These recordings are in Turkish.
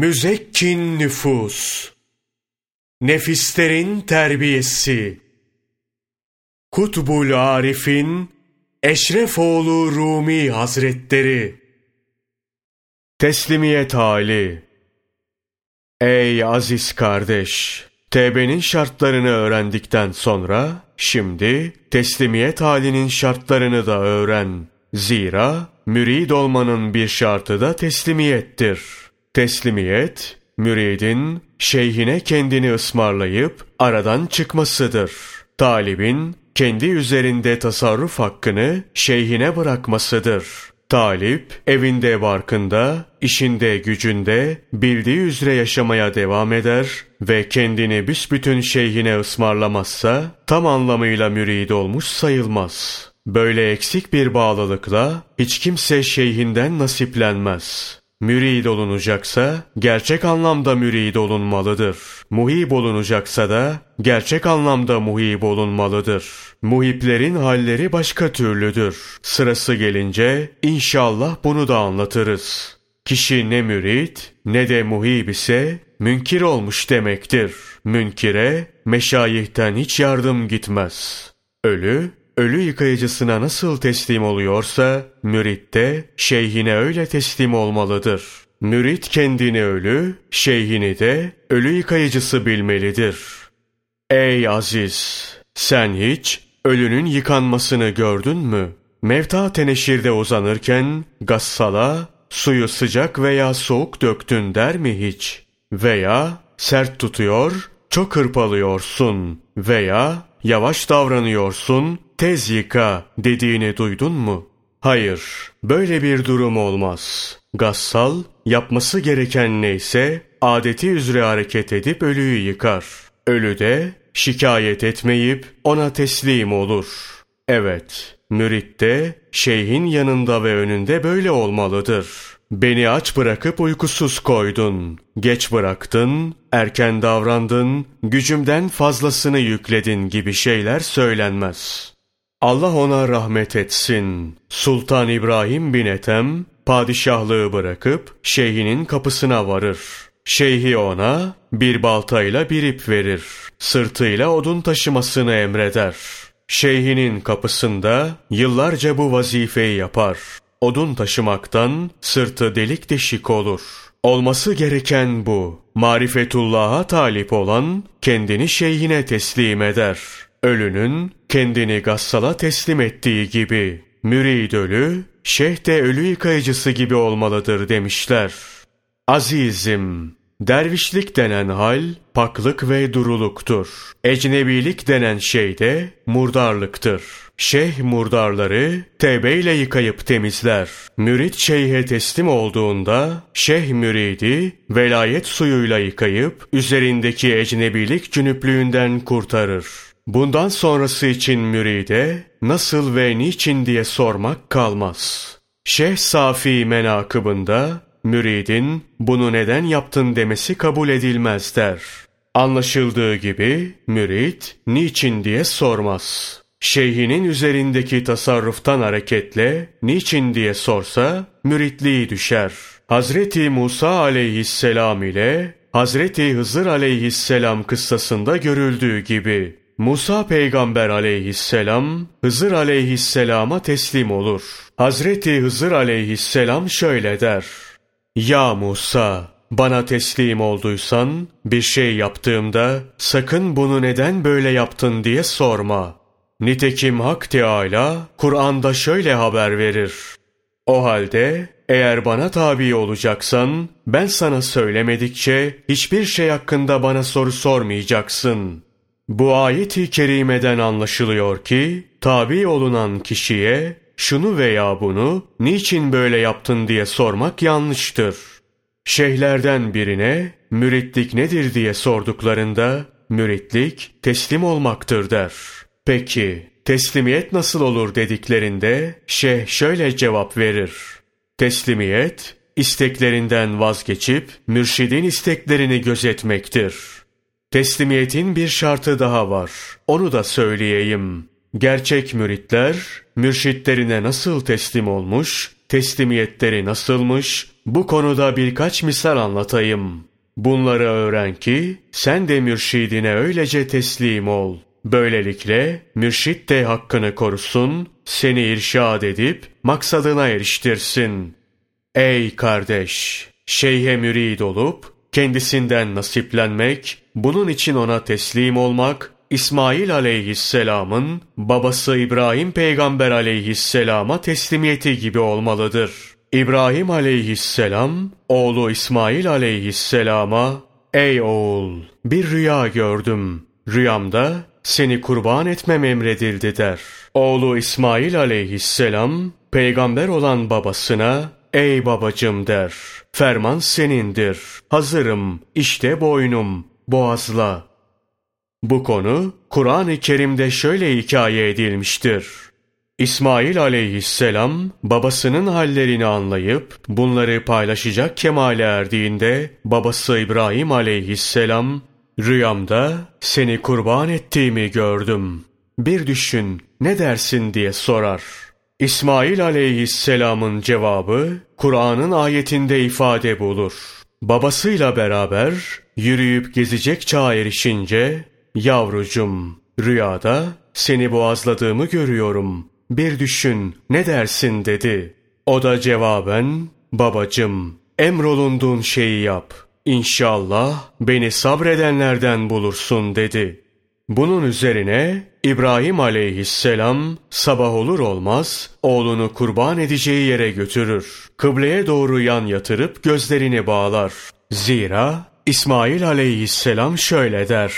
Müzekkin nüfus, nefislerin terbiyesi, Kutbul Arif'in Eşrefoğlu Rumi Hazretleri, Teslimiyet hali, Ey aziz kardeş! Tevbenin şartlarını öğrendikten sonra, şimdi teslimiyet halinin şartlarını da öğren. Zira mürid olmanın bir şartı da teslimiyettir.'' Teslimiyet, müridin şeyhine kendini ısmarlayıp aradan çıkmasıdır. Talibin kendi üzerinde tasarruf hakkını şeyhine bırakmasıdır. Talip evinde barkında, işinde gücünde bildiği üzere yaşamaya devam eder ve kendini büsbütün şeyhine ısmarlamazsa tam anlamıyla mürid olmuş sayılmaz. Böyle eksik bir bağlılıkla hiç kimse şeyhinden nasiplenmez.'' Mürid olunacaksa gerçek anlamda mürid olunmalıdır. Muhib olunacaksa da gerçek anlamda muhib olunmalıdır. Muhiplerin halleri başka türlüdür. Sırası gelince inşallah bunu da anlatırız. Kişi ne mürid ne de muhib ise münkir olmuş demektir. Münkire meşayihten hiç yardım gitmez. Ölü ölü yıkayıcısına nasıl teslim oluyorsa, mürit de şeyhine öyle teslim olmalıdır. Mürit kendini ölü, şeyhini de ölü yıkayıcısı bilmelidir. Ey aziz! Sen hiç ölünün yıkanmasını gördün mü? Mevta teneşirde uzanırken gassala suyu sıcak veya soğuk döktün der mi hiç? Veya sert tutuyor, çok hırpalıyorsun veya yavaş davranıyorsun, tez yıka dediğini duydun mu? Hayır, böyle bir durum olmaz. Gassal, yapması gereken neyse, adeti üzere hareket edip ölüyü yıkar. Ölü de, şikayet etmeyip ona teslim olur. Evet, mürit de, şeyhin yanında ve önünde böyle olmalıdır. Beni aç bırakıp uykusuz koydun. Geç bıraktın, erken davrandın, gücümden fazlasını yükledin gibi şeyler söylenmez. Allah ona rahmet etsin. Sultan İbrahim bin Ethem, padişahlığı bırakıp şeyhinin kapısına varır. Şeyhi ona bir baltayla bir ip verir. Sırtıyla odun taşımasını emreder. Şeyhinin kapısında yıllarca bu vazifeyi yapar. Odun taşımaktan sırtı delik deşik olur. Olması gereken bu. Marifetullah'a talip olan kendini şeyhine teslim eder. Ölünün kendini gassala teslim ettiği gibi. Mürid ölü, şeyh de ölü yıkayıcısı gibi olmalıdır demişler. Azizim, dervişlik denen hal, paklık ve duruluktur. Ecnebilik denen şey de murdarlıktır. Şeyh murdarları tevbeyle yıkayıp temizler. Mürit şeyhe teslim olduğunda şeyh müridi velayet suyuyla yıkayıp üzerindeki ecnebilik cünüplüğünden kurtarır. Bundan sonrası için müride nasıl ve niçin diye sormak kalmaz. Şeyh Safi menakıbında müridin bunu neden yaptın demesi kabul edilmez der. Anlaşıldığı gibi mürit niçin diye sormaz. Şeyhinin üzerindeki tasarruftan hareketle niçin diye sorsa müritliği düşer. Hazreti Musa aleyhisselam ile Hazreti Hızır aleyhisselam kıssasında görüldüğü gibi Musa peygamber aleyhisselam Hızır aleyhisselama teslim olur. Hazreti Hızır aleyhisselam şöyle der. Ya Musa bana teslim olduysan bir şey yaptığımda sakın bunu neden böyle yaptın diye sorma. Nitekim Hak Teâlâ Kur'an'da şöyle haber verir. O halde eğer bana tabi olacaksan ben sana söylemedikçe hiçbir şey hakkında bana soru sormayacaksın. Bu ayet-i kerimeden anlaşılıyor ki tabi olunan kişiye şunu veya bunu niçin böyle yaptın diye sormak yanlıştır. Şeyhlerden birine müritlik nedir diye sorduklarında müritlik teslim olmaktır der.'' Peki teslimiyet nasıl olur dediklerinde şeyh şöyle cevap verir. Teslimiyet isteklerinden vazgeçip mürşidin isteklerini gözetmektir. Teslimiyetin bir şartı daha var. Onu da söyleyeyim. Gerçek müritler mürşitlerine nasıl teslim olmuş, teslimiyetleri nasılmış, bu konuda birkaç misal anlatayım. Bunları öğren ki sen de mürşidine öylece teslim ol. Böylelikle mürşit de hakkını korusun, seni irşad edip maksadına eriştirsin. Ey kardeş! Şeyhe mürid olup kendisinden nasiplenmek, bunun için ona teslim olmak, İsmail aleyhisselamın babası İbrahim peygamber aleyhisselama teslimiyeti gibi olmalıdır. İbrahim aleyhisselam oğlu İsmail aleyhisselama Ey oğul bir rüya gördüm. Rüyamda seni kurban etmem emredildi der. Oğlu İsmail aleyhisselam peygamber olan babasına ey babacım der. Ferman senindir. Hazırım. İşte boynum. Boğazla. Bu konu Kur'an-ı Kerim'de şöyle hikaye edilmiştir. İsmail aleyhisselam babasının hallerini anlayıp bunları paylaşacak kemale erdiğinde babası İbrahim aleyhisselam rüyamda seni kurban ettiğimi gördüm. Bir düşün ne dersin diye sorar. İsmail aleyhisselamın cevabı Kur'an'ın ayetinde ifade bulur. Babasıyla beraber yürüyüp gezecek çağa erişince yavrucum rüyada seni boğazladığımı görüyorum. Bir düşün ne dersin dedi. O da cevaben babacım emrolunduğun şeyi yap. İnşallah beni sabredenlerden bulursun dedi. Bunun üzerine İbrahim aleyhisselam sabah olur olmaz oğlunu kurban edeceği yere götürür. Kıbleye doğru yan yatırıp gözlerini bağlar. Zira İsmail aleyhisselam şöyle der.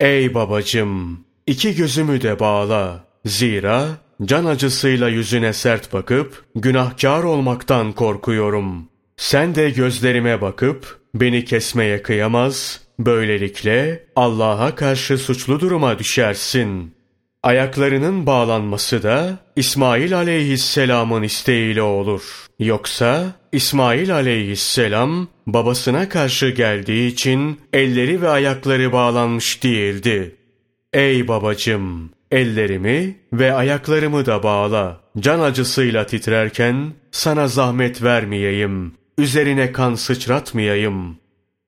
Ey babacım iki gözümü de bağla. Zira can acısıyla yüzüne sert bakıp günahkar olmaktan korkuyorum. Sen de gözlerime bakıp beni kesmeye kıyamaz, böylelikle Allah'a karşı suçlu duruma düşersin. Ayaklarının bağlanması da İsmail aleyhisselamın isteğiyle olur. Yoksa İsmail aleyhisselam babasına karşı geldiği için elleri ve ayakları bağlanmış değildi. Ey babacım! Ellerimi ve ayaklarımı da bağla. Can acısıyla titrerken sana zahmet vermeyeyim. Üzerine kan sıçratmayayım.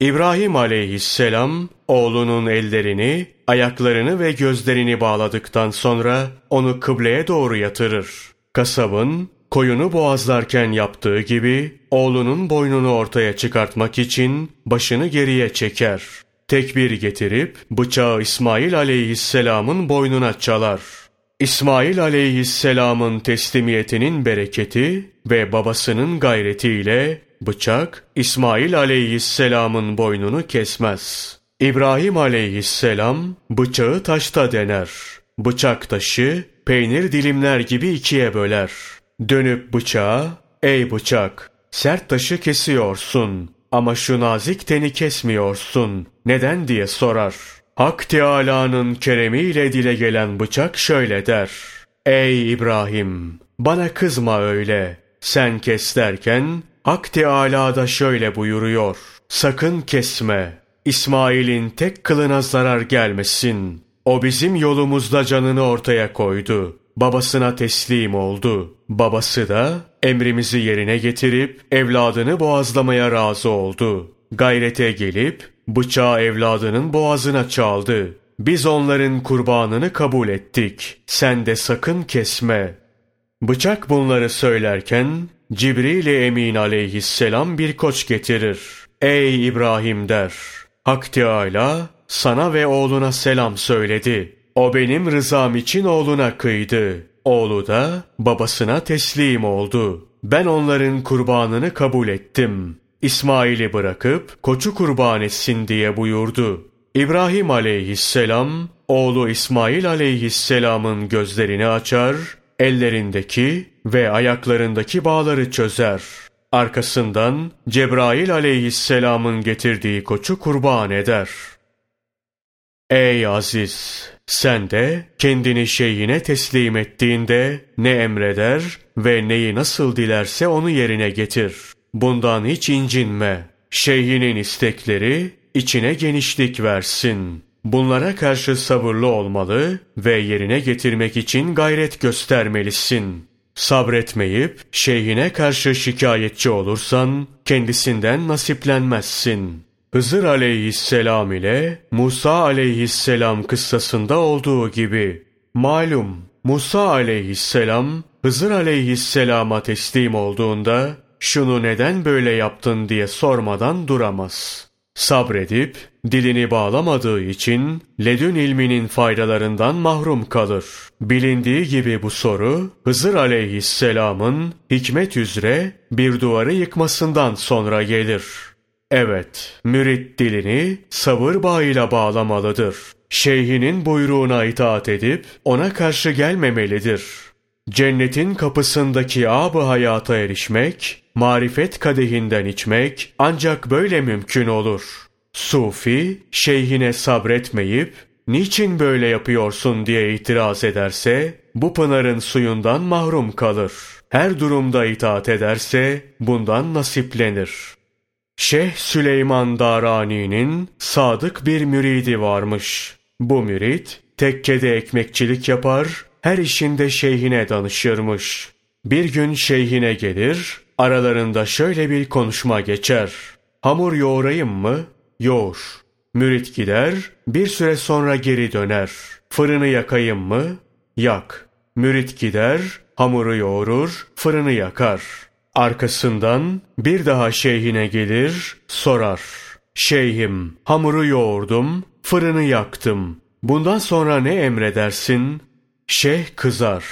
İbrahim aleyhisselam oğlunun ellerini, ayaklarını ve gözlerini bağladıktan sonra onu kıbleye doğru yatırır. Kasabın koyunu boğazlarken yaptığı gibi oğlunun boynunu ortaya çıkartmak için başını geriye çeker. Tekbir getirip bıçağı İsmail aleyhisselamın boynuna çalar. İsmail aleyhisselamın teslimiyetinin bereketi ve babasının gayretiyle Bıçak İsmail aleyhisselamın boynunu kesmez. İbrahim aleyhisselam bıçağı taşta dener. Bıçak taşı peynir dilimler gibi ikiye böler. Dönüp bıçağa ey bıçak sert taşı kesiyorsun ama şu nazik teni kesmiyorsun. Neden diye sorar. Hak Teâlâ'nın keremiyle dile gelen bıçak şöyle der. Ey İbrahim bana kızma öyle. Sen kes derken Hak Teâlâ da şöyle buyuruyor. Sakın kesme. İsmail'in tek kılına zarar gelmesin. O bizim yolumuzda canını ortaya koydu. Babasına teslim oldu. Babası da emrimizi yerine getirip evladını boğazlamaya razı oldu. Gayrete gelip bıçağı evladının boğazına çaldı. Biz onların kurbanını kabul ettik. Sen de sakın kesme. Bıçak bunları söylerken Cibril Emin aleyhisselam bir koç getirir. Ey İbrahim der. Hak Teâlâ sana ve oğluna selam söyledi. O benim rızam için oğluna kıydı. Oğlu da babasına teslim oldu. Ben onların kurbanını kabul ettim. İsmail'i bırakıp koçu kurban etsin diye buyurdu. İbrahim aleyhisselam oğlu İsmail aleyhisselamın gözlerini açar, ellerindeki ve ayaklarındaki bağları çözer. Arkasından Cebrail aleyhisselamın getirdiği koçu kurban eder. Ey aziz! Sen de kendini şeyine teslim ettiğinde ne emreder ve neyi nasıl dilerse onu yerine getir. Bundan hiç incinme. Şeyhinin istekleri içine genişlik versin. Bunlara karşı sabırlı olmalı ve yerine getirmek için gayret göstermelisin. Sabretmeyip şeyhine karşı şikayetçi olursan kendisinden nasiplenmezsin. Hızır aleyhisselam ile Musa aleyhisselam kıssasında olduğu gibi. Malum Musa aleyhisselam Hızır aleyhisselama teslim olduğunda şunu neden böyle yaptın diye sormadan duramaz. Sabredip dilini bağlamadığı için ledün ilminin faydalarından mahrum kalır. Bilindiği gibi bu soru Hızır aleyhisselamın hikmet üzere bir duvarı yıkmasından sonra gelir. Evet, mürit dilini sabır bağıyla bağlamalıdır. Şeyhinin buyruğuna itaat edip ona karşı gelmemelidir. Cennetin kapısındaki ab hayata erişmek, marifet kadehinden içmek ancak böyle mümkün olur. Sufi, şeyhine sabretmeyip, niçin böyle yapıyorsun diye itiraz ederse, bu pınarın suyundan mahrum kalır. Her durumda itaat ederse, bundan nasiplenir. Şeyh Süleyman Darani'nin sadık bir müridi varmış. Bu mürit, tekkede ekmekçilik yapar, her işinde şeyhine danışırmış. Bir gün şeyhine gelir, aralarında şöyle bir konuşma geçer. Hamur yoğurayım mı? Yoğur. Mürit gider, bir süre sonra geri döner. Fırını yakayım mı? Yak. Mürit gider, hamuru yoğurur, fırını yakar. Arkasından bir daha şeyhine gelir, sorar. Şeyhim, hamuru yoğurdum, fırını yaktım. Bundan sonra ne emredersin? Şeyh kızar.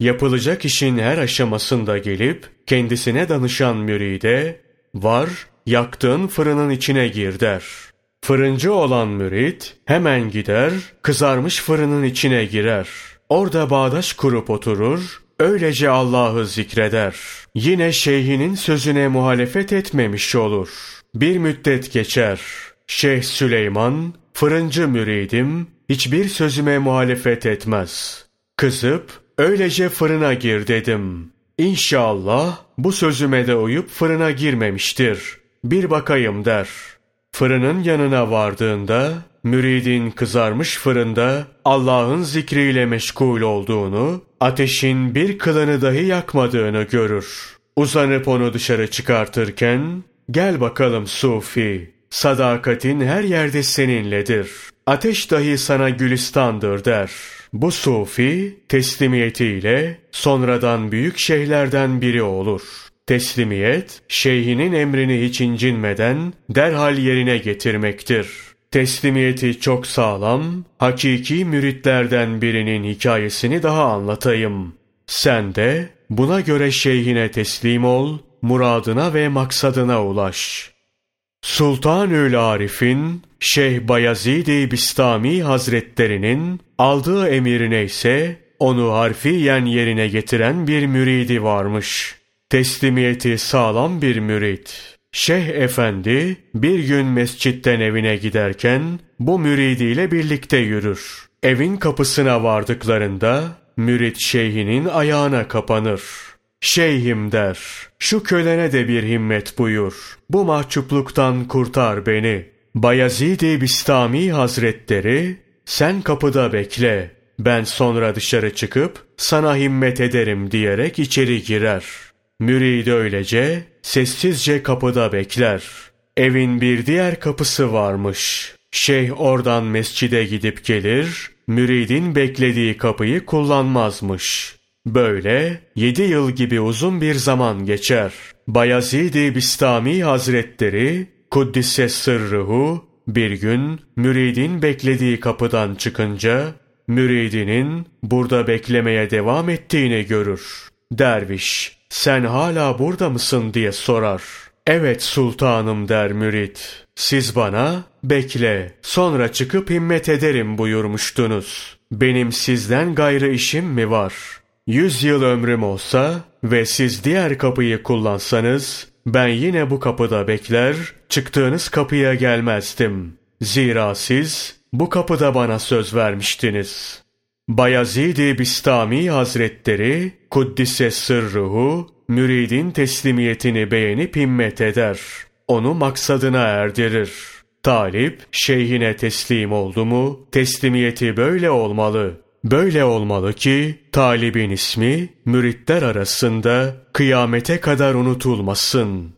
Yapılacak işin her aşamasında gelip kendisine danışan müride var yaktığın fırının içine gir der. Fırıncı olan mürit hemen gider kızarmış fırının içine girer. Orada bağdaş kurup oturur öylece Allah'ı zikreder. Yine şeyhinin sözüne muhalefet etmemiş olur. Bir müddet geçer. Şeyh Süleyman, fırıncı müridim, hiçbir sözüme muhalefet etmez. Kızıp öylece fırına gir dedim. İnşallah bu sözüme de uyup fırına girmemiştir. Bir bakayım der. Fırının yanına vardığında müridin kızarmış fırında Allah'ın zikriyle meşgul olduğunu, ateşin bir kılını dahi yakmadığını görür. Uzanıp onu dışarı çıkartırken, gel bakalım Sufi, sadakatin her yerde seninledir. Ateş dahi sana gülistandır der.'' Bu sufi teslimiyetiyle sonradan büyük şeyhlerden biri olur. Teslimiyet, şeyhinin emrini hiç incinmeden derhal yerine getirmektir. Teslimiyeti çok sağlam, hakiki müritlerden birinin hikayesini daha anlatayım. Sen de buna göre şeyhine teslim ol, muradına ve maksadına ulaş.'' Sultanül Arif'in Şeyh Bayezid-i Bistami Hazretlerinin aldığı emirine ise onu harfiyen yerine getiren bir müridi varmış. Teslimiyeti sağlam bir mürit. Şeyh Efendi bir gün mescitten evine giderken bu müridiyle birlikte yürür. Evin kapısına vardıklarında mürit şeyhinin ayağına kapanır. Şeyhim der, şu kölene de bir himmet buyur. Bu mahcupluktan kurtar beni. Bayezid-i Bistami Hazretleri, sen kapıda bekle. Ben sonra dışarı çıkıp sana himmet ederim diyerek içeri girer. Mürid öylece sessizce kapıda bekler. Evin bir diğer kapısı varmış. Şeyh oradan mescide gidip gelir, müridin beklediği kapıyı kullanmazmış.'' Böyle yedi yıl gibi uzun bir zaman geçer. Bayezid-i Bistami Hazretleri Kuddise sırrıhu bir gün müridin beklediği kapıdan çıkınca müridinin burada beklemeye devam ettiğini görür. Derviş sen hala burada mısın diye sorar. Evet sultanım der mürid. Siz bana bekle sonra çıkıp himmet ederim buyurmuştunuz. Benim sizden gayrı işim mi var?'' Yüz yıl ömrüm olsa ve siz diğer kapıyı kullansanız, ben yine bu kapıda bekler, çıktığınız kapıya gelmezdim. Zira siz bu kapıda bana söz vermiştiniz. Bayezid-i Bistami Hazretleri, Kuddise sırruhu, müridin teslimiyetini beğenip himmet eder. Onu maksadına erdirir. Talip, şeyhine teslim oldu mu, teslimiyeti böyle olmalı. Böyle olmalı ki talibin ismi müritler arasında kıyamete kadar unutulmasın.